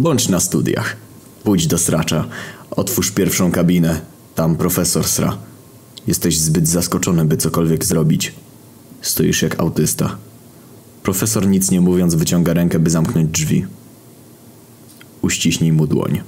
Bądź na studiach. Pójdź do sracza. Otwórz pierwszą kabinę. Tam profesor sra. Jesteś zbyt zaskoczony, by cokolwiek zrobić. Stoisz jak autysta. Profesor nic nie mówiąc wyciąga rękę, by zamknąć drzwi. Uściśnij mu dłoń.